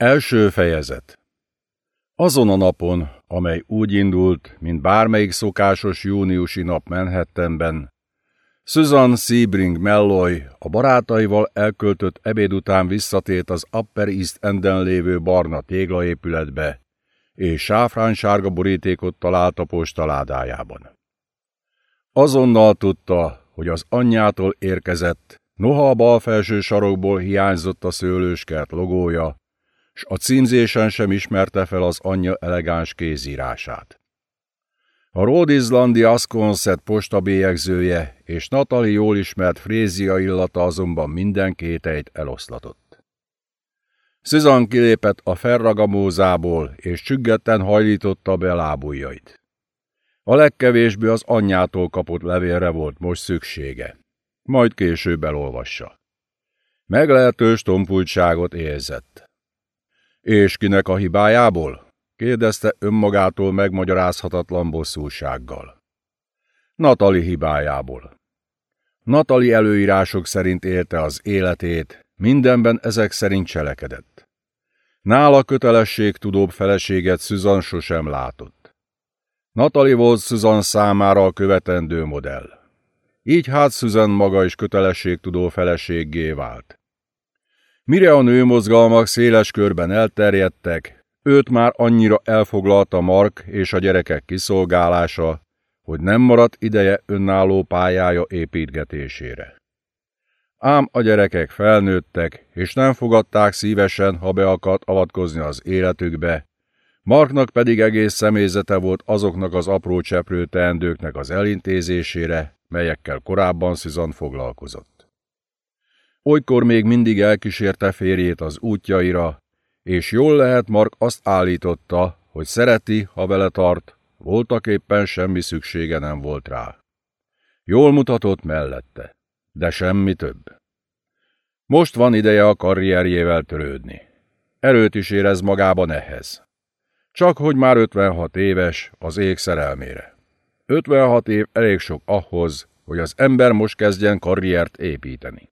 Első fejezet Azon a napon, amely úgy indult, mint bármelyik szokásos júniusi nap Manhattanben, Susan Sebring Melloy a barátaival elköltött ebéd után visszatért az Upper East Enden lévő barna téglaépületbe, és sáfránsárga borítékot talált a postaládájában. Azonnal tudta, hogy az anyjától érkezett, noha a bal felső sarokból hiányzott a szőlőskert logója, s a címzésen sem ismerte fel az anyja elegáns kézírását. A Rhode Islandi Asconset postabélyegzője és Natali jól ismert frézia illata azonban minden kételyt eloszlatott. Susan kilépett a ferragamózából, és csüggetten hajlította be lábujjait. A legkevésbé az anyjától kapott levélre volt most szüksége. Majd később elolvassa. Meglehetős tompultságot érzett. És kinek a hibájából? kérdezte önmagától megmagyarázhatatlan bosszúsággal. Natali hibájából. Natali előírások szerint élte az életét, mindenben ezek szerint cselekedett. Nála kötelességtudóbb feleséget Susan sosem látott. Natali volt Susan számára a követendő modell. Így hát Susan maga is kötelességtudó feleséggé vált. Mire a nőmozgalmak széles körben elterjedtek, őt már annyira elfoglalta Mark és a gyerekek kiszolgálása, hogy nem maradt ideje önálló pályája építgetésére. Ám a gyerekek felnőttek, és nem fogadták szívesen, ha be akart avatkozni az életükbe, Marknak pedig egész személyzete volt azoknak az apró cseprő teendőknek az elintézésére, melyekkel korábban Susan foglalkozott. Olykor még mindig elkísérte férjét az útjaira, és jól lehet Mark azt állította, hogy szereti, ha vele tart, voltak éppen semmi szüksége nem volt rá. Jól mutatott mellette, de semmi több. Most van ideje a karrierjével törődni. Erőt is érez magában ehhez. Csak hogy már 56 éves az ég szerelmére. 56 év elég sok ahhoz, hogy az ember most kezdjen karriert építeni.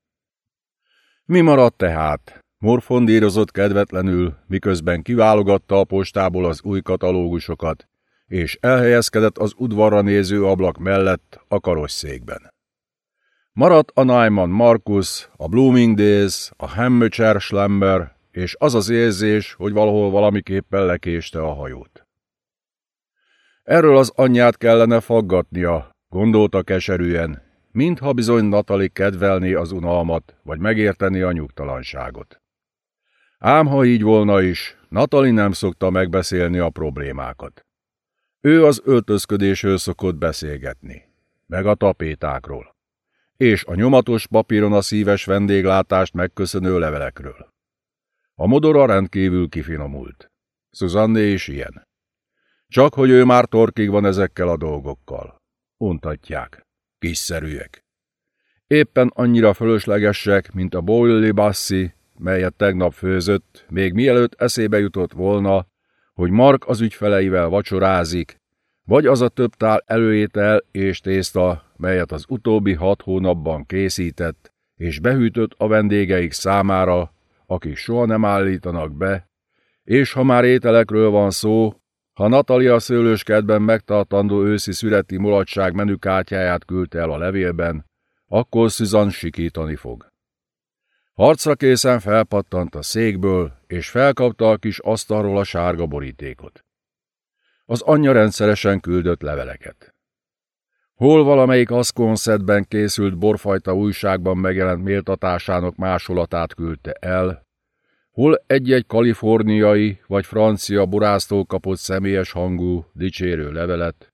Mi maradt tehát? Morfondírozott kedvetlenül, miközben kiválogatta a postából az új katalógusokat, és elhelyezkedett az udvarra néző ablak mellett a karosszékben. Maradt a Naiman Markus, a Bloomingdale's, a Hammecher Schlemmer, és az az érzés, hogy valahol valamiképpen lekéste a hajót. Erről az anyját kellene faggatnia, gondolta keserűen, mintha bizony Natali kedvelné az unalmat, vagy megérteni a nyugtalanságot. Ám ha így volna is, Natali nem szokta megbeszélni a problémákat. Ő az öltözködésről szokott beszélgetni, meg a tapétákról, és a nyomatos papíron a szíves vendéglátást megköszönő levelekről. A modora rendkívül kifinomult. Szuzanné is ilyen. Csak hogy ő már torkig van ezekkel a dolgokkal. Untatják. Kiszerűek. Éppen annyira fölöslegesek, mint a boilli bassi, melyet tegnap főzött, még mielőtt eszébe jutott volna, hogy Mark az ügyfeleivel vacsorázik, vagy az a több tál előétel és tészta, melyet az utóbbi hat hónapban készített, és behűtött a vendégeik számára, akik soha nem állítanak be, és ha már ételekről van szó, ha Natalia szőlőskedben megtartandó őszi születi mulatság menükártyáját küldte el a levélben, akkor Susan sikítani fog. Harcra készen felpattant a székből, és felkapta a kis asztalról a sárga borítékot. Az anyja rendszeresen küldött leveleket. Hol valamelyik Asconsetben készült borfajta újságban megjelent méltatásának másolatát küldte el, hol egy-egy kaliforniai vagy francia borásztól kapott személyes hangú, dicsérő levelet.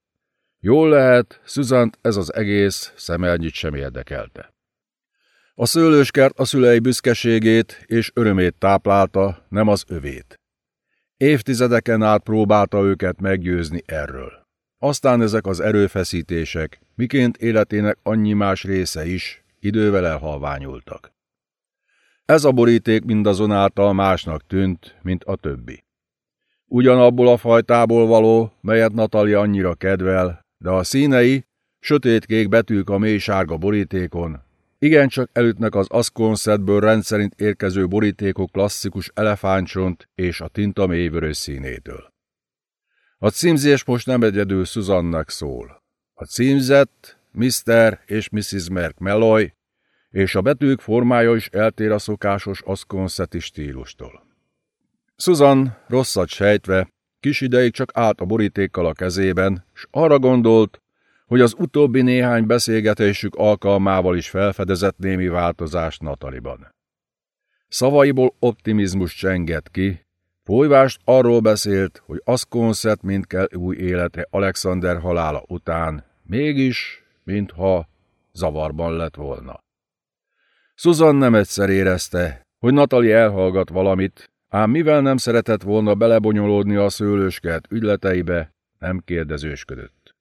Jól lehet, Szuzant ez az egész szemelnyit sem érdekelte. A szőlőskert a szülei büszkeségét és örömét táplálta, nem az övét. Évtizedeken át próbálta őket meggyőzni erről. Aztán ezek az erőfeszítések, miként életének annyi más része is, idővel elhalványultak. Ez a boríték mindazonáltal másnak tűnt, mint a többi. Ugyanabból a fajtából való, melyet Natalia annyira kedvel, de a színei, sötétkék betűk a mély sárga borítékon, Igencsak elütnek az Asconsetből rendszerint érkező borítékok klasszikus elefántcsont és a tinta mélyvörös színétől. A címzés most nem egyedül Susannak szól. A címzett Mr. és Mrs. Merck Melloy, és a betűk formája is eltér a szokásos Asconseti stílustól. Susan, rosszat sejtve, kis ideig csak állt a borítékkal a kezében, s arra gondolt, hogy az utóbbi néhány beszélgetésük alkalmával is felfedezett némi változást Nataliban. Szavaiból optimizmus csengett ki, folyvást arról beszélt, hogy Asconset mind kell új életre Alexander halála után, mégis, mintha zavarban lett volna. Susan nem egyszer érezte, hogy Natali elhallgat valamit, ám mivel nem szeretett volna belebonyolódni a szőlőskert ügyleteibe, nem kérdezősködött.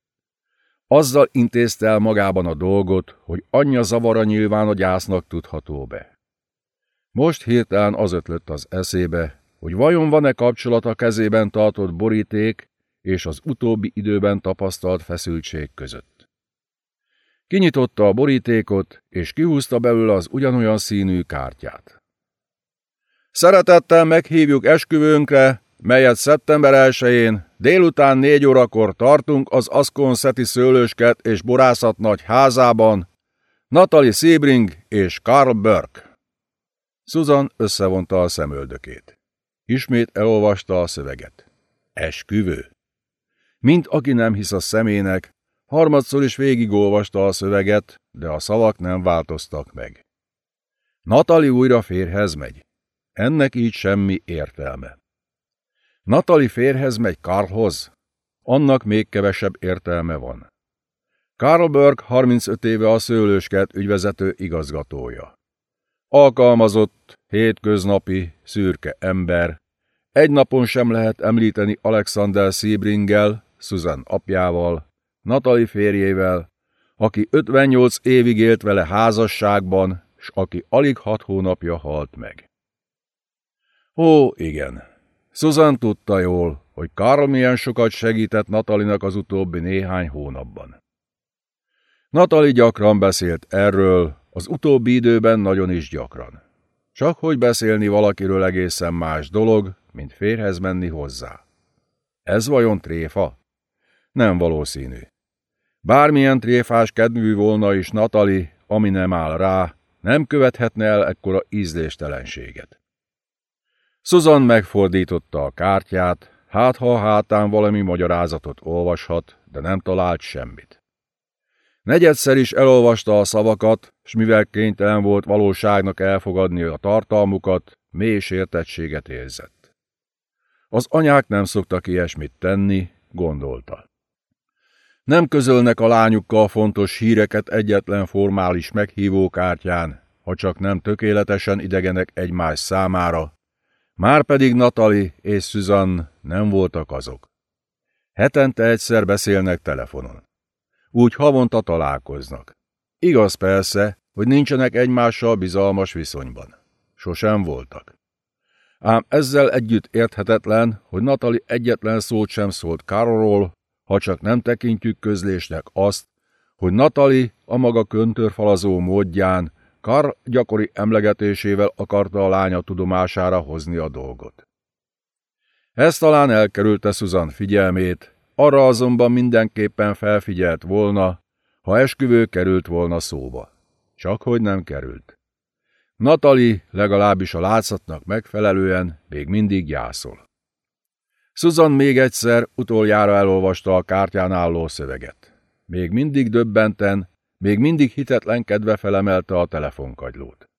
Azzal intézte el magában a dolgot, hogy anyja zavara nyilván a gyásznak tudható be. Most hirtelen az ötlött az eszébe, hogy vajon van-e kapcsolat a kezében tartott boríték és az utóbbi időben tapasztalt feszültség között. Kinyitotta a borítékot, és kihúzta belőle az ugyanolyan színű kártyát. Szeretettel meghívjuk esküvőnkre, melyet szeptember 1-én délután négy órakor tartunk az Asconszeti szőlősket és borászat nagy házában, Natalie Sebring és Karl Burke. Susan összevonta a szemöldökét. Ismét elolvasta a szöveget. Esküvő. Mint aki nem hisz a szemének, harmadszor is végigolvasta a szöveget, de a szavak nem változtak meg. Natali újra férhez megy. Ennek így semmi értelme. Natali férhez megy Karlhoz, annak még kevesebb értelme van. Karl Berg 35 éve a szőlősket ügyvezető igazgatója. Alkalmazott, hétköznapi, szürke ember. Egy napon sem lehet említeni Alexander Sebringgel, Susan apjával, Natali férjével, aki 58 évig élt vele házasságban, s aki alig hat hónapja halt meg. Ó, igen. Susan tudta jól, hogy Karl milyen sokat segített Natalinak az utóbbi néhány hónapban. Natali gyakran beszélt erről, az utóbbi időben nagyon is gyakran. Csak hogy beszélni valakiről egészen más dolog, mint férhez menni hozzá. Ez vajon tréfa? Nem valószínű. Bármilyen tréfás kedvű volna is Natali, ami nem áll rá, nem követhetne el ekkora ízléstelenséget. Susan megfordította a kártyát, hát ha a hátán valami magyarázatot olvashat, de nem talált semmit. Negyedszer is elolvasta a szavakat, s mivel kénytelen volt valóságnak elfogadni a tartalmukat, mély sértettséget érzett. Az anyák nem szoktak ilyesmit tenni, gondolta. Nem közölnek a lányukkal fontos híreket egyetlen formális meghívókártyán, ha csak nem tökéletesen idegenek egymás számára, Márpedig Natali és Susan nem voltak azok. Hetente egyszer beszélnek telefonon. Úgy havonta találkoznak. Igaz persze, hogy nincsenek egymással bizalmas viszonyban. Sosem voltak. Ám ezzel együtt érthetetlen, hogy Natali egyetlen szót sem szólt Karolról, ha csak nem tekintjük közlésnek azt, hogy Natali a maga köntörfalazó módján Kar gyakori emlegetésével akarta a lánya tudomására hozni a dolgot. Ez talán elkerülte Susan figyelmét, arra azonban mindenképpen felfigyelt volna, ha esküvő került volna szóba. Csak hogy nem került. Natali legalábbis a látszatnak megfelelően még mindig gyászol. Susan még egyszer utoljára elolvasta a kártyán álló szöveget. Még mindig döbbenten, még mindig hitetlenkedve felemelte a telefonkagylót.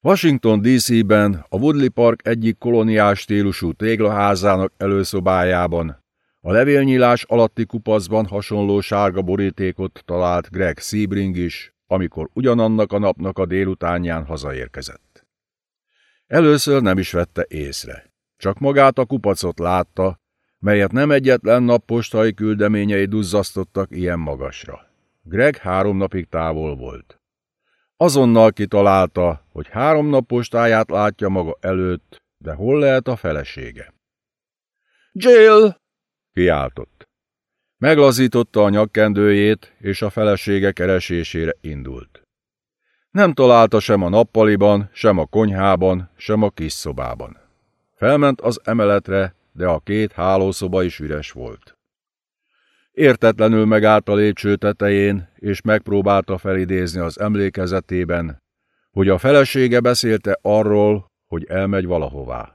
Washington DC-ben, a Woodley Park egyik koloniás stílusú téglaházának előszobájában, a levélnyílás alatti kupacban hasonló sárga borítékot talált Greg Sebring is, amikor ugyanannak a napnak a délutánján hazaérkezett. Először nem is vette észre, csak magát a kupacot látta, melyet nem egyetlen nap postai küldeményei duzzasztottak ilyen magasra. Greg három napig távol volt. Azonnal kitalálta, hogy három nap postáját látja maga előtt, de hol lehet a felesége? Jill! kiáltott. Meglazította a nyakkendőjét, és a felesége keresésére indult. Nem találta sem a nappaliban, sem a konyhában, sem a kis szobában. Felment az emeletre, de a két hálószoba is üres volt. Értetlenül megállt a lépcső tetején, és megpróbálta felidézni az emlékezetében, hogy a felesége beszélte arról, hogy elmegy valahová.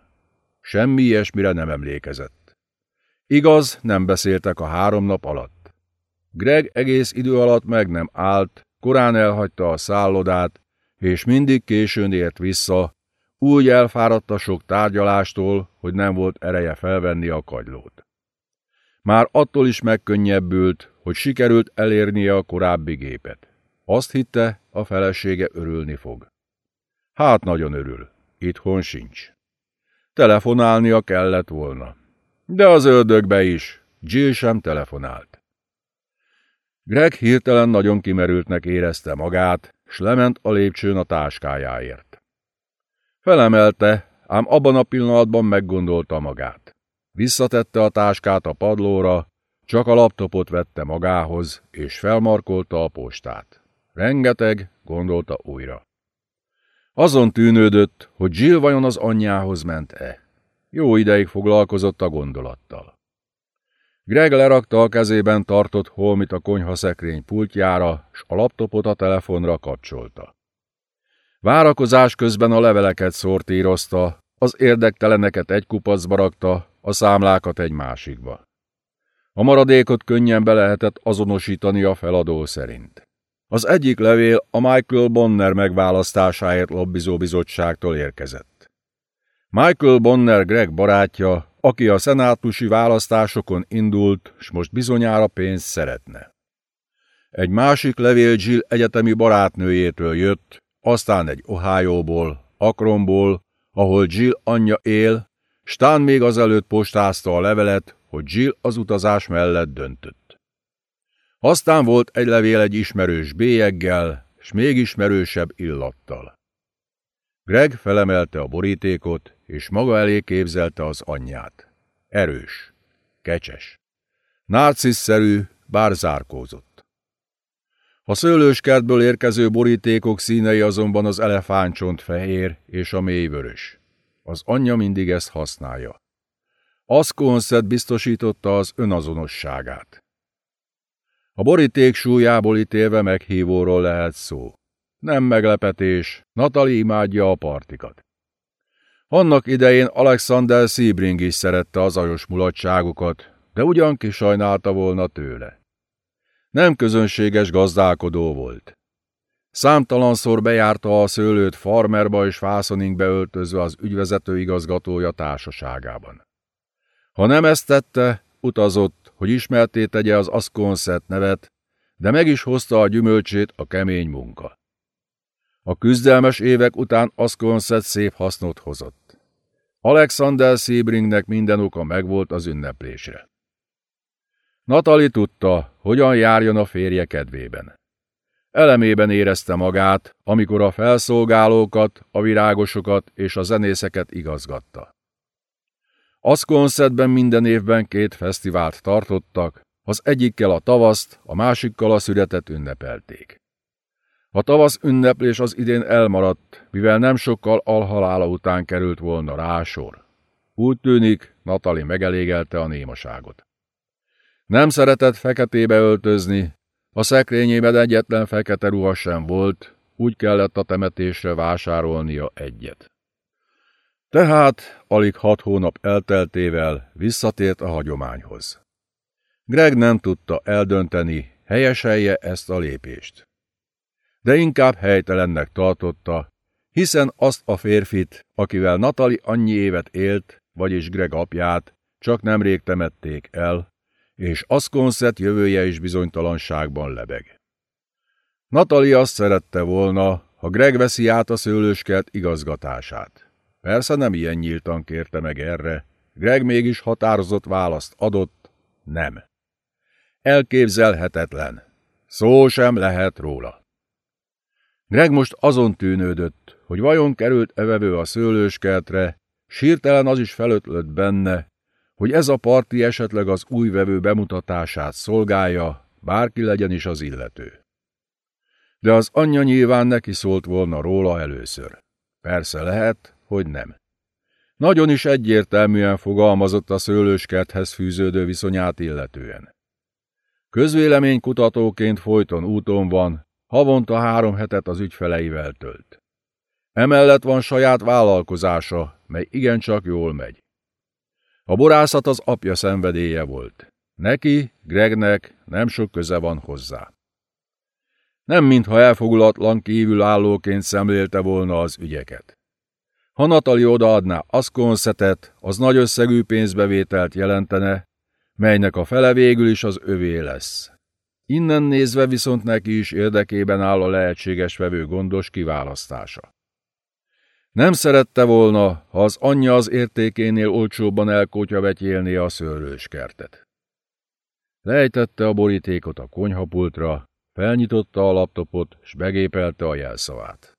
Semmi ilyesmire nem emlékezett. Igaz, nem beszéltek a három nap alatt. Greg egész idő alatt meg nem állt, korán elhagyta a szállodát, és mindig későn ért vissza, úgy elfáradt a sok tárgyalástól, hogy nem volt ereje felvenni a kagylót. Már attól is megkönnyebbült, hogy sikerült elérnie a korábbi gépet. Azt hitte, a felesége örülni fog. Hát nagyon örül, itthon sincs. Telefonálnia kellett volna. De az ördögbe is, Jill sem telefonált. Greg hirtelen nagyon kimerültnek érezte magát, s lement a lépcsőn a táskájáért. Felemelte, ám abban a pillanatban meggondolta magát. Visszatette a táskát a padlóra, csak a laptopot vette magához, és felmarkolta a postát. Rengeteg, gondolta újra. Azon tűnődött, hogy Jill vajon az anyjához ment-e. Jó ideig foglalkozott a gondolattal. Greg lerakta a kezében tartott holmit a konyhaszekrény pultjára, s a laptopot a telefonra kapcsolta. Várakozás közben a leveleket szortírozta, az érdekteleneket egy kupacba rakta, a számlákat egy másikba. A maradékot könnyen be lehetett azonosítani a feladó szerint. Az egyik levél a Michael Bonner megválasztásáért lobbizó bizottságtól érkezett. Michael Bonner Greg barátja, aki a szenátusi választásokon indult, s most bizonyára pénzt szeretne. Egy másik levél Jill egyetemi barátnőjétől jött, aztán egy Ohio-ból, Akronból, ahol Jill anyja él, Stán még azelőtt postázta a levelet, hogy Jill az utazás mellett döntött. Aztán volt egy levél egy ismerős bélyeggel, s még ismerősebb illattal. Greg felemelte a borítékot, és maga elé képzelte az anyját. Erős, kecses, narciszszerű, bár zárkózott. A szőlőskertből érkező borítékok színei azonban az elefántcsont fehér és a mélyvörös. Az anyja mindig ezt használja. Asconset biztosította az önazonosságát. A boríték súlyából ítélve meghívóról lehet szó. Nem meglepetés, Natali imádja a partikat. Annak idején Alexander Sebring is szerette az ajos mulatságokat, de ugyan kisajnálta volna tőle. Nem közönséges gazdálkodó volt. Számtalanszor bejárta a szőlőt farmerba és fászoning beöltözve az ügyvezető igazgatója társaságában. Ha nem ezt tette, utazott, hogy ismerté tegye az Asconset nevet, de meg is hozta a gyümölcsét a kemény munka. A küzdelmes évek után Asconset szép hasznot hozott. Alexander Sebringnek minden oka megvolt az ünneplésre. Natali tudta, hogyan járjon a férje kedvében. Elemében érezte magát, amikor a felszolgálókat, a virágosokat és a zenészeket igazgatta. Aszkonszedben minden évben két fesztivált tartottak, az egyikkel a tavaszt, a másikkal a születet ünnepelték. A tavasz ünneplés az idén elmaradt, mivel nem sokkal alhalála után került volna rá sor. Úgy tűnik, Natali megelégelte a némaságot. Nem szeretett feketébe öltözni, a szekrényében egyetlen fekete ruha sem volt, úgy kellett a temetésre vásárolnia egyet. Tehát alig hat hónap elteltével visszatért a hagyományhoz. Greg nem tudta eldönteni, helyeselje ezt a lépést. De inkább helytelennek tartotta, hiszen azt a férfit, akivel Natali annyi évet élt, vagyis Greg apját, csak nemrég temették el, és Asconset jövője is bizonytalanságban lebeg. Natalie azt szerette volna, ha Greg veszi át a szőlőskert igazgatását. Persze nem ilyen nyíltan kérte meg erre, Greg mégis határozott választ adott, nem. Elképzelhetetlen. Szó sem lehet róla. Greg most azon tűnődött, hogy vajon került evevő a szőlőskertre, sírtelen az is felötlött benne, hogy ez a parti esetleg az új vevő bemutatását szolgálja, bárki legyen is az illető. De az anyja nyilván neki szólt volna róla először. Persze lehet, hogy nem. Nagyon is egyértelműen fogalmazott a szőlőskerthez fűződő viszonyát illetően. Közvéleménykutatóként folyton úton van, havonta három hetet az ügyfeleivel tölt. Emellett van saját vállalkozása, mely igencsak jól megy. A borászat az apja szenvedélye volt. Neki, Gregnek nem sok köze van hozzá. Nem mintha elfogulatlan kívülállóként szemlélte volna az ügyeket. Ha Natali odaadná Asconszetet, az nagy összegű pénzbevételt jelentene, melynek a fele végül is az övé lesz. Innen nézve viszont neki is érdekében áll a lehetséges vevő gondos kiválasztása. Nem szerette volna, ha az anyja az értékénél olcsóbban elkótyavetyélné a szőlőskertet. Lejtette a borítékot a konyhapultra, felnyitotta a laptopot, s begépelte a jelszavát.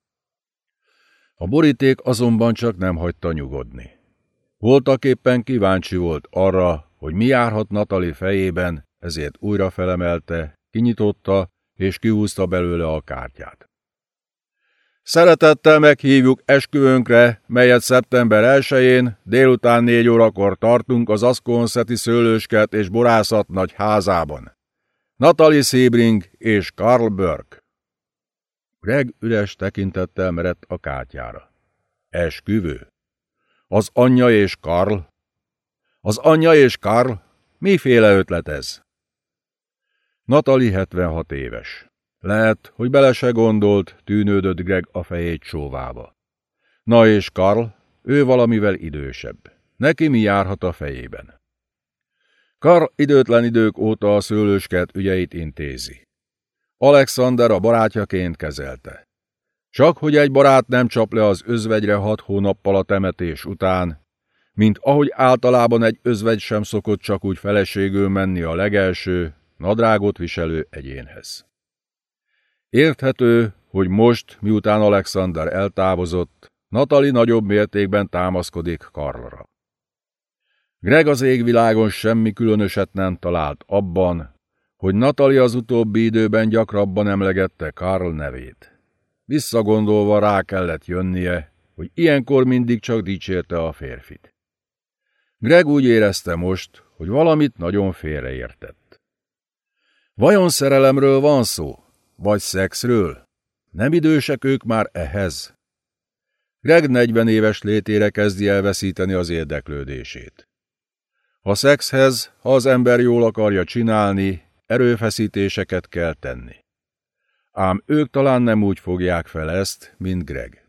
A boríték azonban csak nem hagyta nyugodni. Voltak éppen kíváncsi volt arra, hogy mi járhat Natali fejében, ezért újra felemelte, kinyitotta és kihúzta belőle a kártyát. Szeretettel meghívjuk esküvőnkre, melyet szeptember 1-én délután négy órakor tartunk az Aszkonszeti szőlősket és borászat nagy házában. Natalie Sebring és Karl Burke. Greg üres tekintettel merett a kártyára. Esküvő? Az anyja és Karl? Az anyja és Karl? Miféle ötlet ez? Natalie 76 éves. Lehet, hogy bele se gondolt, tűnődött Greg a fejét csóvába. Na és Karl, ő valamivel idősebb. Neki mi járhat a fejében? Karl időtlen idők óta a szőlősket ügyeit intézi. Alexander a barátjaként kezelte. Csak hogy egy barát nem csap le az özvegyre hat hónappal a temetés után, mint ahogy általában egy özvegy sem szokott csak úgy feleségül menni a legelső, nadrágot viselő egyénhez. Érthető, hogy most, miután Alexander eltávozott, Natali nagyobb mértékben támaszkodik Karlra. Greg az égvilágon semmi különöset nem talált abban, hogy Natali az utóbbi időben gyakrabban emlegette Karl nevét. Visszagondolva rá kellett jönnie, hogy ilyenkor mindig csak dicsérte a férfit. Greg úgy érezte most, hogy valamit nagyon félreértett. Vajon szerelemről van szó? Vagy szexről? Nem idősek ők már ehhez? Greg 40 éves létére kezdi elveszíteni az érdeklődését. A szexhez, ha az ember jól akarja csinálni, erőfeszítéseket kell tenni. Ám ők talán nem úgy fogják fel ezt, mint Greg.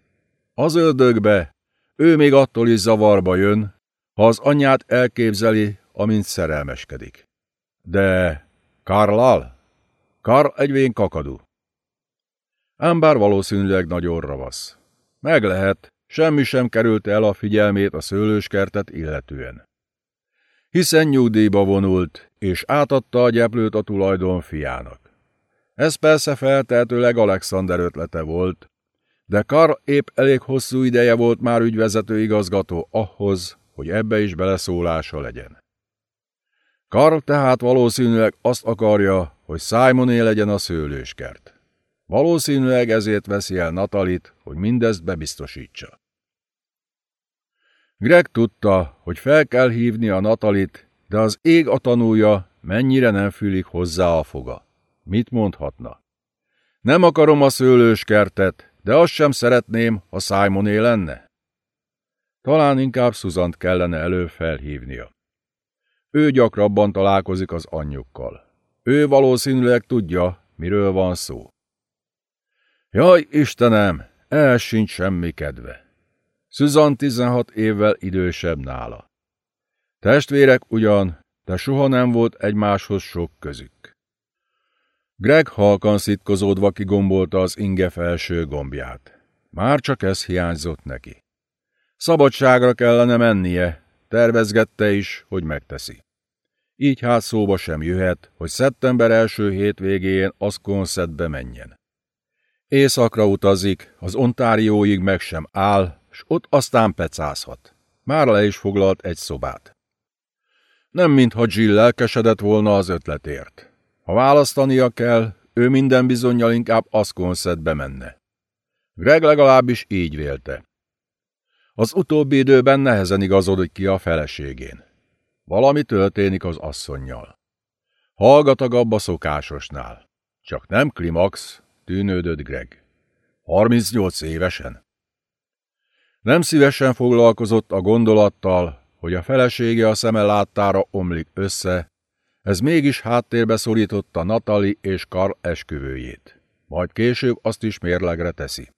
Az ördögbe, ő még attól is zavarba jön, ha az anyját elképzeli, amint szerelmeskedik. De Karlal? Karl egyvén kakadú. Ám bár valószínűleg nagyon ravasz. Meg lehet, semmi sem került el a figyelmét a szőlőskertet illetően. Hiszen nyugdíjba vonult, és átadta a gyeplőt a tulajdon fiának. Ez persze feltehetőleg Alexander ötlete volt, de Kar épp elég hosszú ideje volt már ügyvezető igazgató ahhoz, hogy ebbe is beleszólása legyen. Karl tehát valószínűleg azt akarja, hogy Simoné legyen a szőlőskert. Valószínűleg ezért veszi el Natalit, hogy mindezt bebiztosítsa. Greg tudta, hogy fel kell hívni a Natalit, de az ég a tanúja, mennyire nem fülik hozzá a foga. Mit mondhatna? Nem akarom a szőlőskertet, de azt sem szeretném, ha Simoné lenne. Talán inkább Szuzant kellene elő felhívnia. Ő gyakrabban találkozik az anyjukkal. Ő valószínűleg tudja, miről van szó. Jaj, Istenem, el sincs semmi kedve. Susan 16 évvel idősebb nála. Testvérek ugyan, de soha nem volt egymáshoz sok közük. Greg halkan szitkozódva kigombolta az inge felső gombját. Már csak ez hiányzott neki. Szabadságra kellene mennie, tervezgette is, hogy megteszi. Így hát szóba sem jöhet, hogy szeptember első hétvégén Asconsetbe menjen. Északra utazik, az Ontárióig meg sem áll, s ott aztán pecázhat. Már le is foglalt egy szobát. Nem mintha Jill lelkesedett volna az ötletért. Ha választania kell, ő minden bizonyal inkább Asconsetbe menne. Greg legalábbis így vélte. Az utóbbi időben nehezen igazodik ki a feleségén. Valami történik az asszonnyal. Hallgat a szokásosnál. Csak nem klimax, tűnődött Greg. 38 évesen. Nem szívesen foglalkozott a gondolattal, hogy a felesége a szeme láttára omlik össze, ez mégis háttérbe szorította Natali és Karl esküvőjét. Majd később azt is mérlegre teszi.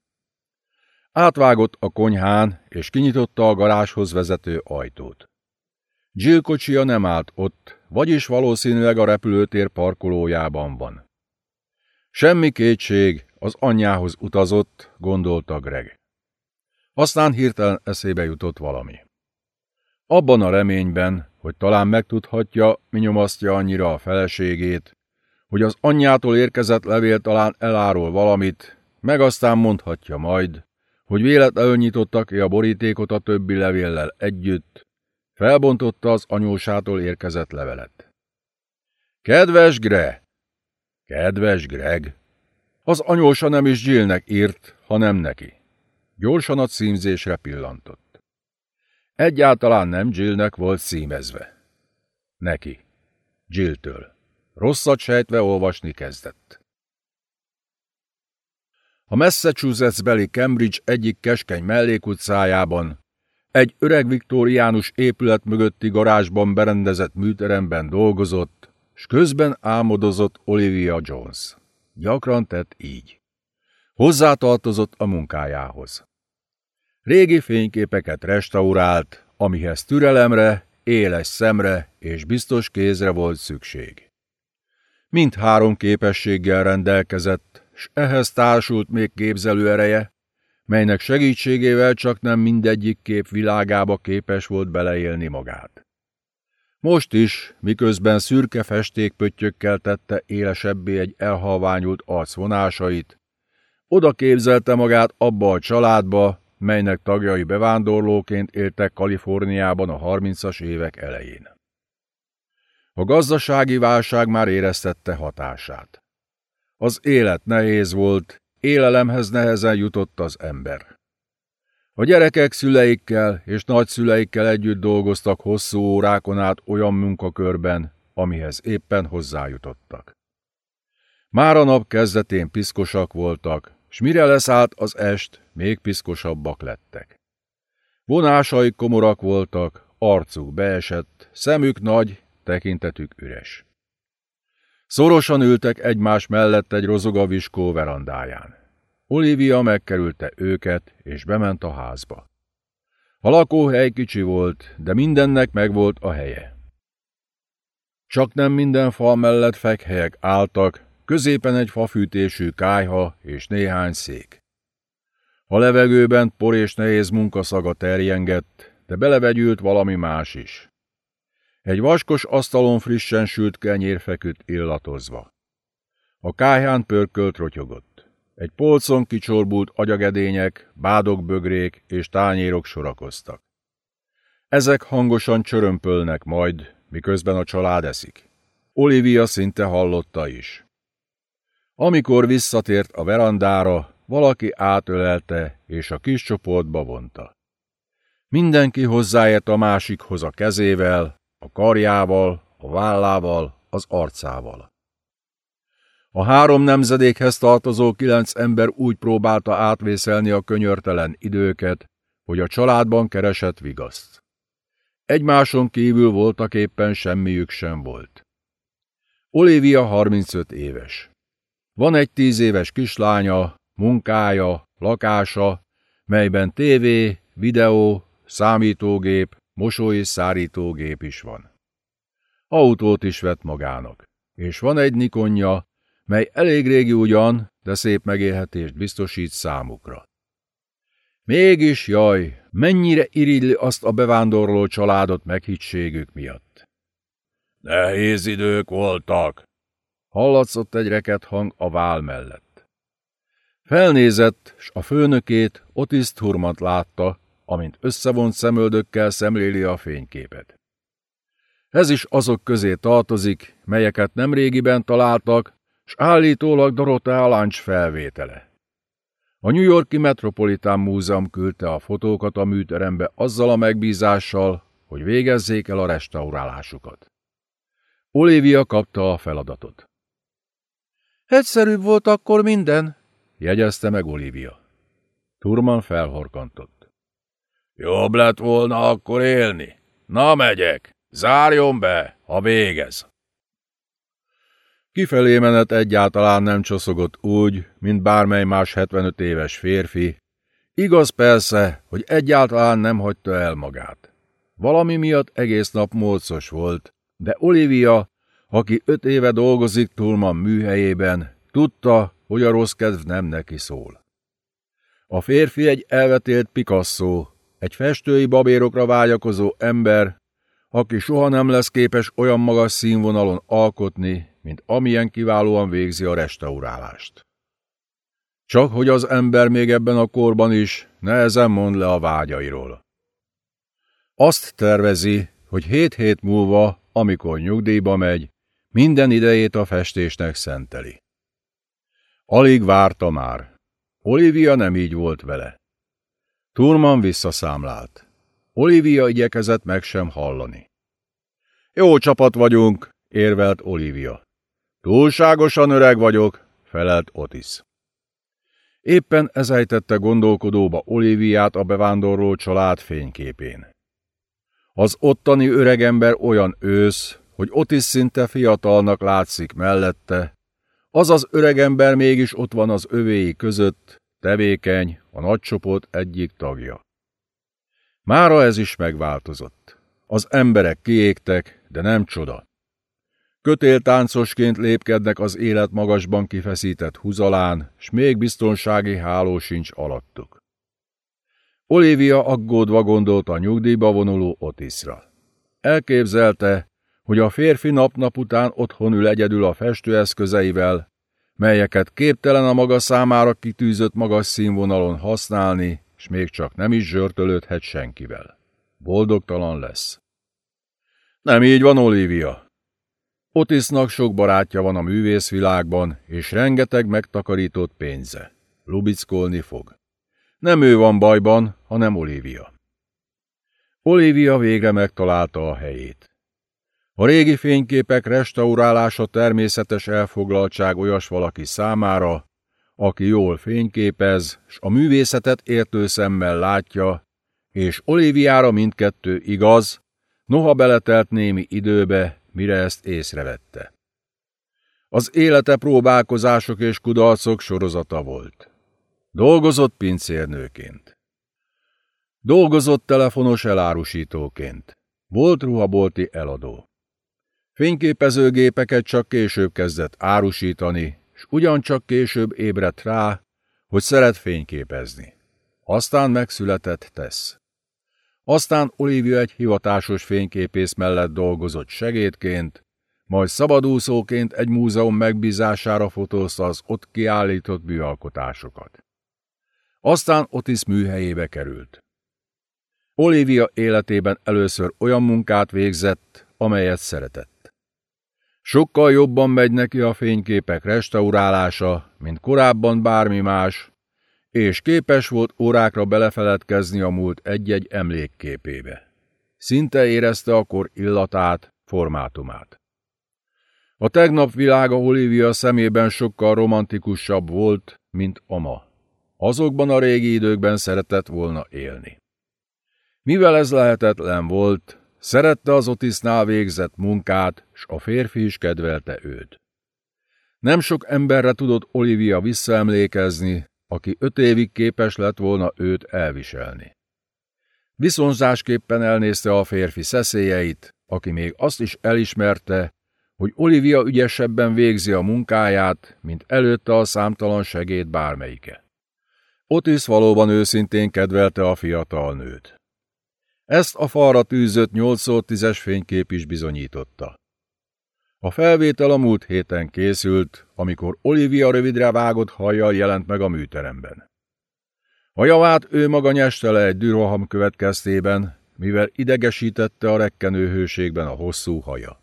Átvágott a konyhán, és kinyitotta a garázshoz vezető ajtót. Jill nem állt ott, vagyis valószínűleg a repülőtér parkolójában van. Semmi kétség, az anyjához utazott, gondolta Greg. Aztán hirtelen eszébe jutott valami. Abban a reményben, hogy talán megtudhatja, mi nyomasztja annyira a feleségét, hogy az anyjától érkezett levél talán elárul valamit, meg aztán mondhatja majd, hogy véletlenül nyitotta ki a borítékot a többi levéllel együtt, felbontotta az anyósától érkezett levelet. Kedves Gre! Kedves Greg! Az anyósa nem is Jillnek írt, hanem neki. Gyorsan a címzésre pillantott. Egyáltalán nem Jillnek volt címezve. Neki. Jilltől. Rosszat sejtve olvasni kezdett. A Massachusetts-beli Cambridge egyik keskeny mellékutcájában, egy öreg viktóriánus épület mögötti garázsban berendezett műteremben dolgozott, s közben álmodozott Olivia Jones. Gyakran tett így. Hozzátartozott a munkájához. Régi fényképeket restaurált, amihez türelemre, éles szemre és biztos kézre volt szükség. Mind három képességgel rendelkezett, s ehhez társult még képzelőereje, melynek segítségével csak nem mindegyik kép világába képes volt beleélni magát. Most is, miközben szürke festékpöttyökkel tette élesebbé egy elhalványult arc vonásait, oda képzelte magát abba a családba, melynek tagjai bevándorlóként éltek Kaliforniában a 30-as évek elején. A gazdasági válság már éreztette hatását. Az élet nehéz volt, élelemhez nehezen jutott az ember. A gyerekek szüleikkel és nagyszüleikkel együtt dolgoztak hosszú órákon át olyan munkakörben, amihez éppen hozzájutottak. Már a nap kezdetén piszkosak voltak, s mire leszállt az est, még piszkosabbak lettek. Vonásai komorak voltak, arcuk beesett, szemük nagy, tekintetük üres. Szorosan ültek egymás mellett egy rozogaviskó verandáján. Olivia megkerülte őket, és bement a házba. A lakóhely kicsi volt, de mindennek megvolt a helye. Csak nem minden fal mellett fekhelyek álltak, középen egy fafűtésű kájha és néhány szék. A levegőben por és nehéz munkaszaga terjengett, de belevegyült valami más is. Egy vaskos asztalon frissen sült kenyér feküdt illatozva. A kájhán pörkölt rotyogott. Egy polcon kicsorbult agyagedények, bögrék és tányérok sorakoztak. Ezek hangosan csörömpölnek majd, miközben a család eszik. Olivia szinte hallotta is. Amikor visszatért a verandára, valaki átölelte és a kis csoportba vonta. Mindenki hozzáért a másikhoz a kezével, a karjával, a vállával, az arcával. A három nemzedékhez tartozó kilenc ember úgy próbálta átvészelni a könyörtelen időket, hogy a családban keresett vigaszt. Egymáson kívül voltak éppen semmiük sem volt. Olivia 35 éves. Van egy tíz éves kislánya, munkája, lakása, melyben tévé, videó, számítógép, és szárítógép is van. Autót is vett magának, és van egy Nikonja, mely elég régi ugyan, de szép megélhetést biztosít számukra. Mégis, jaj, mennyire irigyli azt a bevándorló családot meghittségük miatt. Nehéz idők voltak, hallatszott egy reket hang a vál mellett. Felnézett, s a főnökét, Otis Turmant látta, amint összevont szemöldökkel szemléli a fényképet. Ez is azok közé tartozik, melyeket nemrégiben találtak, s állítólag Dorothea Lange felvétele. A New Yorki Metropolitan Múzeum küldte a fotókat a műterembe azzal a megbízással, hogy végezzék el a restaurálásukat. Olivia kapta a feladatot. Egyszerűbb volt akkor minden, jegyezte meg Olivia. Turman felhorkantott. Jobb lett volna akkor élni. Na megyek, zárjon be, ha végez. Kifelé menet egyáltalán nem csoszogott úgy, mint bármely más 75 éves férfi. Igaz persze, hogy egyáltalán nem hagyta el magát. Valami miatt egész nap mócos volt, de Olivia, aki öt éve dolgozik Tulman műhelyében, tudta, hogy a rossz kedv nem neki szól. A férfi egy elvetélt Picasso, egy festői babérokra vágyakozó ember, aki soha nem lesz képes olyan magas színvonalon alkotni, mint amilyen kiválóan végzi a restaurálást. Csak hogy az ember még ebben a korban is nehezen mond le a vágyairól. Azt tervezi, hogy hét hét múlva, amikor nyugdíjba megy, minden idejét a festésnek szenteli. Alig várta már. Olivia nem így volt vele. Turman visszaszámlált. Olivia igyekezett meg sem hallani. Jó csapat vagyunk, érvelt Olivia. Túlságosan öreg vagyok, felelt Otis. Éppen ez ejtette gondolkodóba Oliviát a bevándorló család fényképén. Az ottani öregember olyan ősz, hogy Otis szinte fiatalnak látszik mellette, az az öregember mégis ott van az övéi között, tevékeny, a nagycsoport egyik tagja. Mára ez is megváltozott. Az emberek kiégtek, de nem csoda. Kötéltáncosként lépkednek az élet magasban kifeszített húzalán, s még biztonsági háló sincs alattuk. Olivia aggódva gondolt a nyugdíjba vonuló Otisra. Elképzelte, hogy a férfi nap-nap után otthon ül egyedül a festőeszközeivel, melyeket képtelen a maga számára kitűzött magas színvonalon használni, és még csak nem is zsörtölődhet senkivel. Boldogtalan lesz. Nem így van, Olivia. Otisnak sok barátja van a művészvilágban, és rengeteg megtakarított pénze. Lubickolni fog. Nem ő van bajban, hanem Olivia. Olivia végre megtalálta a helyét. A régi fényképek restaurálása természetes elfoglaltság olyas valaki számára, aki jól fényképez, s a művészetet értő szemmel látja, és Oliviára mindkettő igaz, noha beletelt némi időbe, mire ezt észrevette. Az élete próbálkozások és kudarcok sorozata volt. Dolgozott pincérnőként. Dolgozott telefonos elárusítóként. Volt ruhabolti eladó. Fényképezőgépeket csak később kezdett árusítani, és ugyancsak később ébredt rá, hogy szeret fényképezni. Aztán megszületett Tesz. Aztán Olivia egy hivatásos fényképész mellett dolgozott segédként, majd szabadúszóként egy múzeum megbízására fotózta az ott kiállított műalkotásokat. Aztán Otis műhelyébe került. Olivia életében először olyan munkát végzett, amelyet szeretett. Sokkal jobban megy neki a fényképek restaurálása, mint korábban bármi más, és képes volt órákra belefeledkezni a múlt egy-egy emlékképébe. Szinte érezte akkor illatát, formátumát. A tegnap világa Olivia szemében sokkal romantikusabb volt, mint a ma. Azokban a régi időkben szeretett volna élni. Mivel ez lehetetlen volt, Szerette az Otisnál végzett munkát, s a férfi is kedvelte őt. Nem sok emberre tudott Olivia visszaemlékezni, aki öt évig képes lett volna őt elviselni. Viszonzásképpen elnézte a férfi szeszélyeit, aki még azt is elismerte, hogy Olivia ügyesebben végzi a munkáját, mint előtte a számtalan segéd bármelyike. Otis valóban őszintén kedvelte a fiatal nőt. Ezt a falra tűzött 8x10-es fénykép is bizonyította. A felvétel a múlt héten készült, amikor Olivia rövidre vágott hajjal jelent meg a műteremben. A javát ő maga nyeste le egy dűroham következtében, mivel idegesítette a rekkenő hőségben a hosszú haja.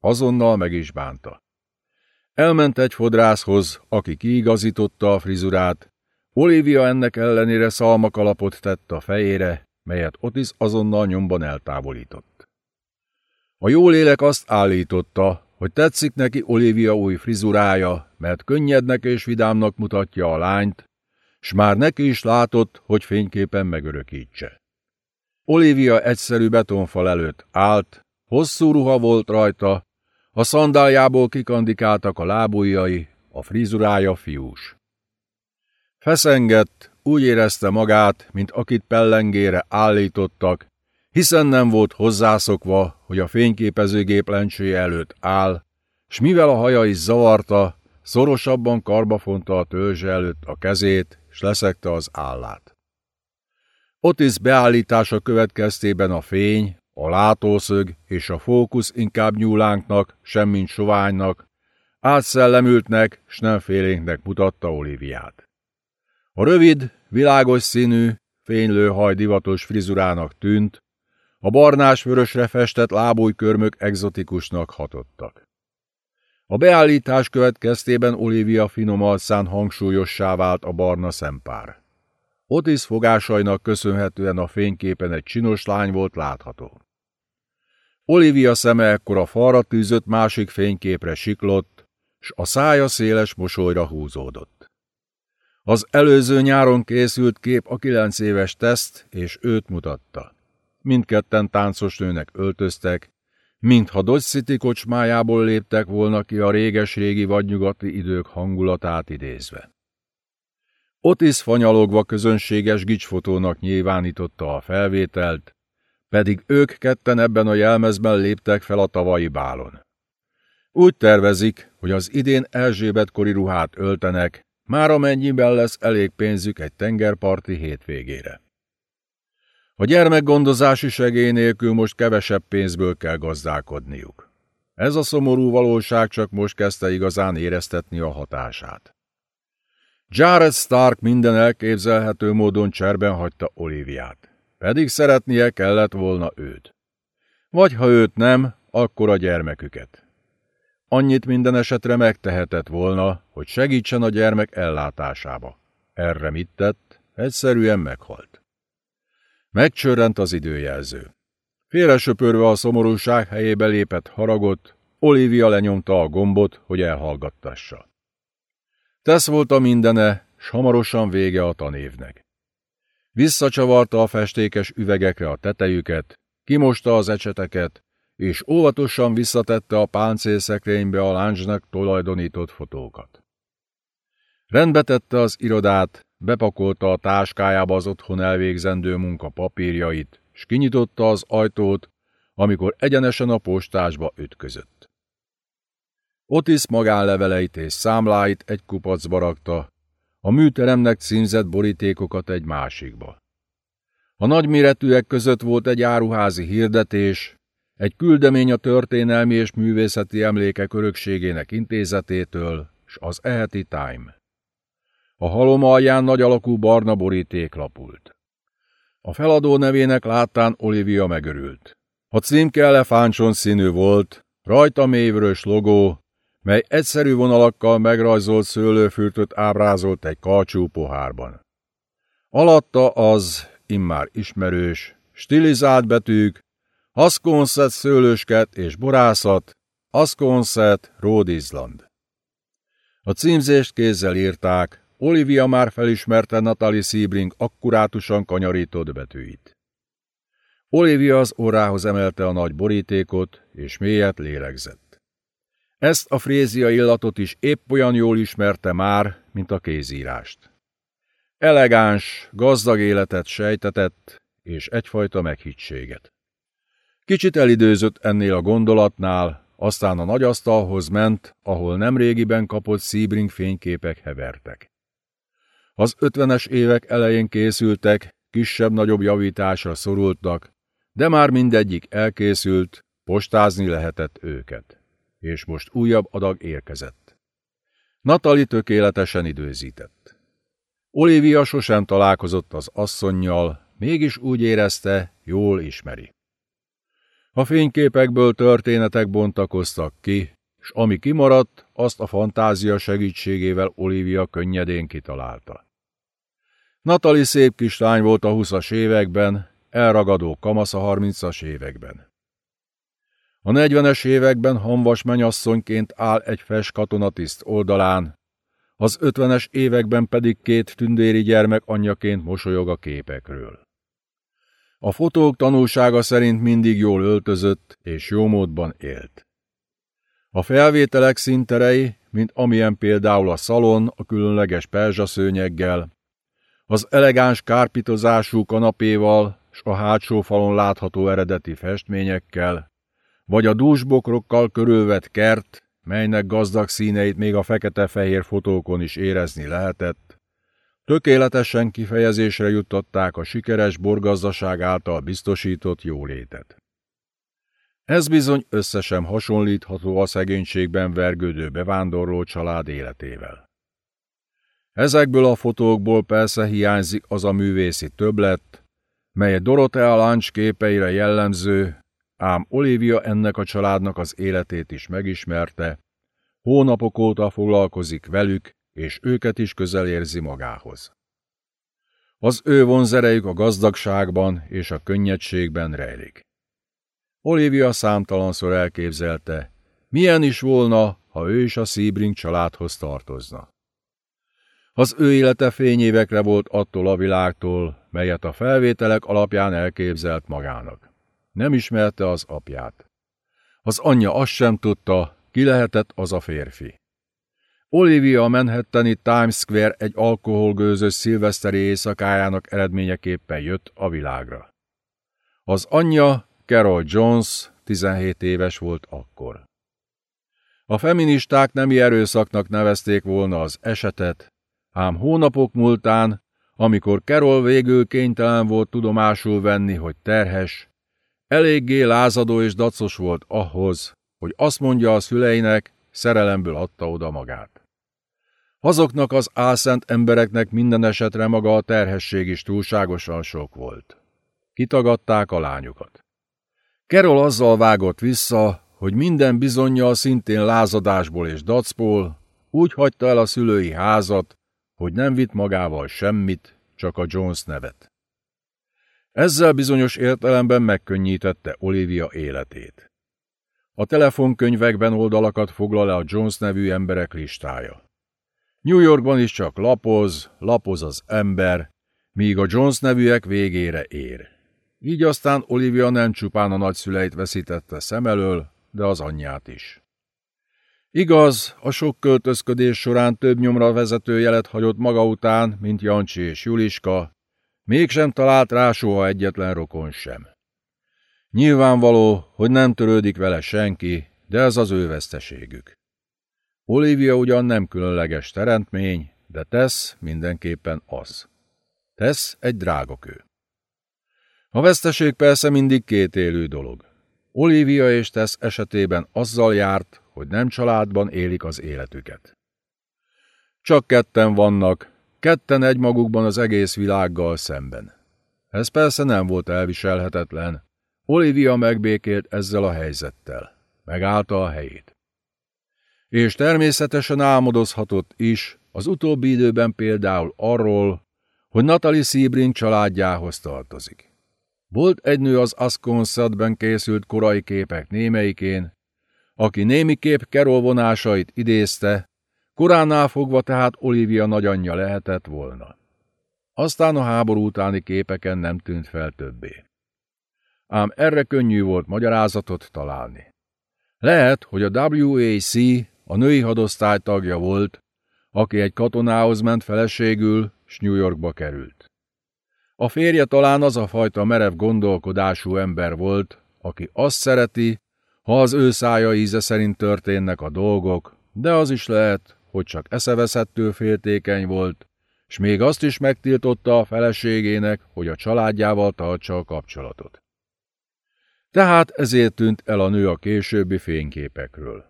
Azonnal meg is bánta. Elment egy fodrászhoz, aki kiigazította a frizurát. Olivia ennek ellenére szalmakalapot tett a fejére, melyet Otis azonnal nyomban eltávolított. A jó lélek azt állította, hogy tetszik neki Olivia új frizurája, mert könnyednek és vidámnak mutatja a lányt, s már neki is látott, hogy fényképen megörökítse. Olivia egyszerű betonfal előtt állt, hosszú ruha volt rajta, a szandáljából kikandikáltak a lábujjai, a frizurája fiús. Feszengett, úgy érezte magát, mint akit pellengére állítottak, hiszen nem volt hozzászokva, hogy a fényképezőgép lencsője előtt áll, s mivel a haja is zavarta, szorosabban karbafonta a törzse előtt a kezét, s leszekte az állát. Otis beállítása következtében a fény, a látószög és a fókusz inkább nyúlánknak, semmint soványnak, átszellemültnek, s nem félénknek mutatta Oliviát. A rövid, világos színű, fénylő haj divatos frizurának tűnt, a barnás-vörösre festett lábújkörmök egzotikusnak hatottak. A beállítás következtében Olivia finom alszán hangsúlyossá vált a barna szempár. Otis fogásainak köszönhetően a fényképen egy csinos lány volt látható. Olivia szeme ekkor a falra tűzött másik fényképre siklott, s a szája széles mosolyra húzódott. Az előző nyáron készült kép a kilenc éves teszt, és őt mutatta. Mindketten táncos nőnek öltöztek, mintha Dodge City kocsmájából léptek volna ki a réges-régi vadnyugati idők hangulatát idézve. Otis fanyalogva közönséges gicsfotónak nyilvánította a felvételt, pedig ők ketten ebben a jelmezben léptek fel a tavalyi bálon. Úgy tervezik, hogy az idén Erzsébet kori ruhát öltenek, már amennyiben lesz elég pénzük egy tengerparti hétvégére. A gyermekgondozási segély nélkül most kevesebb pénzből kell gazdálkodniuk. Ez a szomorú valóság csak most kezdte igazán éreztetni a hatását. Jared Stark minden elképzelhető módon cserben hagyta Oliviát, pedig szeretnie kellett volna őt. Vagy ha őt nem, akkor a gyermeküket. Annyit minden esetre megtehetett volna, hogy segítsen a gyermek ellátásába. Erre mit tett? Egyszerűen meghalt. Megcsörrent az időjelző. Félresöpörve a szomorúság helyébe lépett haragot, Olivia lenyomta a gombot, hogy elhallgattassa. Tesz volt a mindene, s hamarosan vége a tanévnek. Visszacsavarta a festékes üvegekre a tetejüket, kimosta az ecseteket, és óvatosan visszatette a páncélszekrénybe a láncsnak tulajdonított fotókat. Rendbe tette az irodát, bepakolta a táskájába az otthon elvégzendő munka papírjait, s kinyitotta az ajtót, amikor egyenesen a postásba ütközött. Otis magánleveleit és számláit egy kupacba rakta, a műteremnek címzett borítékokat egy másikba. A nagyméretűek között volt egy áruházi hirdetés, egy küldemény a történelmi és művészeti emlékek örökségének intézetétől, s az eheti Time. A halom alján nagy alakú barna boríték lapult. A feladó nevének láttán Olivia megörült. A címke elefántson színű volt, rajta mélyvörös logó, mely egyszerű vonalakkal megrajzolt szőlőfürtöt ábrázolt egy kalcsú pohárban. Alatta az, immár ismerős, stilizált betűk, Asconset szőlősket és borászat, Asconset, Rhode Island. A címzést kézzel írták, Olivia már felismerte Natalie Sebring akkurátusan kanyarított betűit. Olivia az órához emelte a nagy borítékot, és mélyet lélegzett. Ezt a frézia illatot is épp olyan jól ismerte már, mint a kézírást. Elegáns, gazdag életet sejtetett, és egyfajta meghittséget. Kicsit elidőzött ennél a gondolatnál, aztán a nagy asztalhoz ment, ahol nemrégiben kapott Sebring fényképek hevertek. Az ötvenes évek elején készültek, kisebb-nagyobb javításra szorultak, de már mindegyik elkészült, postázni lehetett őket. És most újabb adag érkezett. Natali tökéletesen időzített. Olivia sosem találkozott az asszonnyal, mégis úgy érezte, jól ismeri. A fényképekből történetek bontakoztak ki, és ami kimaradt, azt a fantázia segítségével Olivia könnyedén kitalálta. Natali szép kislány volt a huszas években, elragadó kamasz a harmincas években. A negyvenes években hamvas menyasszonyként áll egy fes katonatiszt oldalán, az ötvenes években pedig két tündéri gyermek anyjaként mosolyog a képekről. A fotók tanulsága szerint mindig jól öltözött és jó módban élt. A felvételek színterei, mint amilyen például a szalon a különleges perzsaszőnyeggel, az elegáns kárpitozású kanapéval s a hátsó falon látható eredeti festményekkel, vagy a dúsbokrokkal körülvett kert, melynek gazdag színeit még a fekete-fehér fotókon is érezni lehetett, tökéletesen kifejezésre juttatták a sikeres borgazdaság által biztosított jólétet. Ez bizony összesen hasonlítható a szegénységben vergődő bevándorló család életével. Ezekből a fotókból persze hiányzik az a művészi többlet, mely Dorothea Lange képeire jellemző, ám Olivia ennek a családnak az életét is megismerte, hónapok óta foglalkozik velük, és őket is közel érzi magához. Az ő vonzerejük a gazdagságban és a könnyedségben rejlik. Olivia számtalanszor elképzelte, milyen is volna, ha ő is a Sebring családhoz tartozna. Az ő élete fényévekre volt attól a világtól, melyet a felvételek alapján elképzelt magának. Nem ismerte az apját. Az anyja azt sem tudta, ki lehetett az a férfi. Olivia a Manhattani Times Square egy alkoholgőzös szilveszteri éjszakájának eredményeképpen jött a világra. Az anyja, Carol Jones, 17 éves volt akkor. A feministák nemi erőszaknak nevezték volna az esetet, ám hónapok múltán, amikor Carol végül kénytelen volt tudomásul venni, hogy terhes, eléggé lázadó és dacos volt ahhoz, hogy azt mondja a szüleinek, szerelemből adta oda magát. Azoknak az álszent embereknek minden esetre maga a terhesség is túlságosan sok volt. Kitagadták a lányukat. Kerol azzal vágott vissza, hogy minden bizonyja szintén lázadásból és dacból úgy hagyta el a szülői házat, hogy nem vitt magával semmit, csak a Jones nevet. Ezzel bizonyos értelemben megkönnyítette Olivia életét. A telefonkönyvekben oldalakat foglal le a Jones nevű emberek listája. New Yorkban is csak lapoz, lapoz az ember, míg a Jones nevűek végére ér. Így aztán Olivia nem csupán a nagyszüleit veszítette szem elől, de az anyját is. Igaz, a sok költözködés során több nyomra vezető jelet hagyott maga után, mint Jancsi és Juliska, mégsem talált rá soha egyetlen rokon sem. Nyilvánvaló, hogy nem törődik vele senki, de ez az ő veszteségük. Olivia ugyan nem különleges teremtmény, de tesz mindenképpen az. Tesz egy drágakő. A veszteség persze mindig két élő dolog. Olivia és Tess esetében azzal járt, hogy nem családban élik az életüket. Csak ketten vannak, ketten egymagukban az egész világgal szemben. Ez persze nem volt elviselhetetlen. Olivia megbékélt ezzel a helyzettel. Megállta a helyét. És természetesen álmodozhatott is, az utóbbi időben például arról, hogy Natalie Sebring családjához tartozik. Volt egy nő az Asconsadben készült korai képek némelyikén, aki némi kép kerolvonásait idézte, koránál fogva tehát Olivia nagyanyja lehetett volna. Aztán a háború utáni képeken nem tűnt fel többé. Ám erre könnyű volt magyarázatot találni. Lehet, hogy a WAC a női hadosztály tagja volt, aki egy katonához ment feleségül, s New Yorkba került. A férje talán az a fajta merev gondolkodású ember volt, aki azt szereti, ha az ő szája íze szerint történnek a dolgok, de az is lehet, hogy csak eszeveszettől féltékeny volt, s még azt is megtiltotta a feleségének, hogy a családjával tartsa a kapcsolatot. Tehát ezért tűnt el a nő a későbbi fényképekről.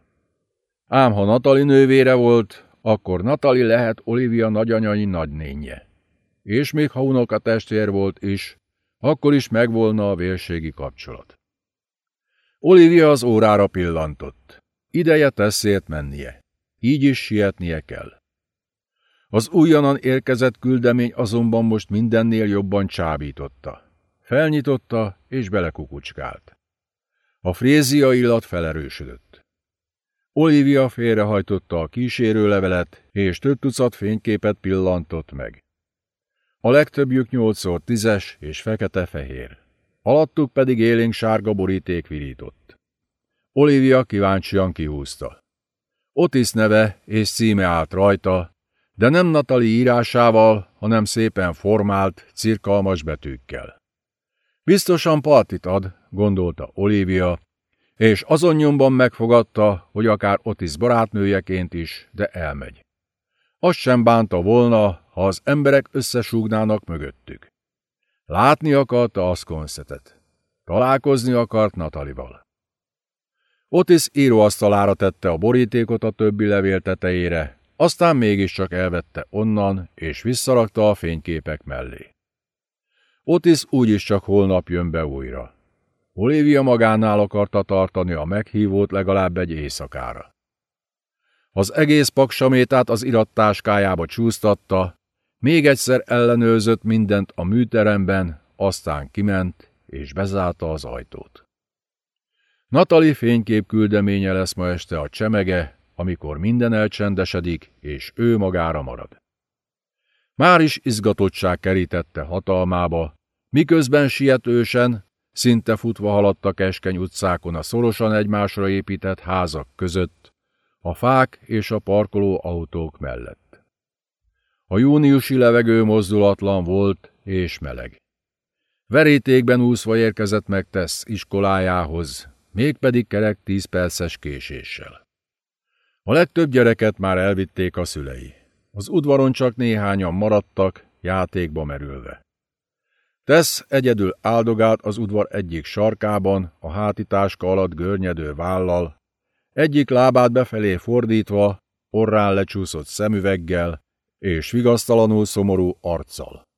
Ám ha Natali nővére volt, akkor Natali lehet Olivia nagyanyai nagynénye és még ha unoka testvér volt is, Akkor is megvolna a vérségi kapcsolat. Olivia az órára pillantott. Ideje teszért mennie. Így is sietnie kell. Az újonnan érkezett küldemény azonban most mindennél jobban csábította. Felnyitotta és belekukucskált. A frézia illat felerősödött. Olivia félrehajtotta a kísérőlevelet, és több tucat fényképet pillantott meg. A legtöbbjük 8x10-es és fekete-fehér. Alattuk pedig élénk sárga boríték virított. Olivia kíváncsian kihúzta. Otis neve és címe állt rajta, de nem Natali írásával, hanem szépen formált, cirkalmas betűkkel. Biztosan partit ad, gondolta Olivia, és azon nyomban megfogadta, hogy akár Otis barátnőjeként is, de elmegy. Azt sem bánta volna, ha az emberek összesúgnának mögöttük. Látni akarta Asconszetet. Találkozni akart Natalival. Otis íróasztalára tette a borítékot a többi levél tetejére, aztán mégiscsak elvette onnan, és visszarakta a fényképek mellé. Otis úgyis csak holnap jön be újra. Olivia magánál akarta tartani a meghívót legalább egy éjszakára. Az egész paksamétát az irattáskájába csúsztatta, még egyszer ellenőrzött mindent a műteremben, aztán kiment és bezárta az ajtót. Natali fénykép küldeménye lesz ma este a csemege, amikor minden elcsendesedik, és ő magára marad. Már is izgatottság kerítette hatalmába, miközben sietősen, szinte futva haladt a keskeny utcákon a szorosan egymásra épített házak között, a fák és a parkoló autók mellett. A júniusi levegő mozdulatlan volt és meleg. Verítékben úszva érkezett meg Tesz iskolájához, mégpedig kerek tíz perces késéssel. A legtöbb gyereket már elvitték a szülei. Az udvaron csak néhányan maradtak, játékba merülve. Tesz egyedül áldogált az udvar egyik sarkában, a hátitáska alatt görnyedő vállal, egyik lábát befelé fordítva, orrán lecsúszott szemüveggel és vigasztalanul szomorú arccal.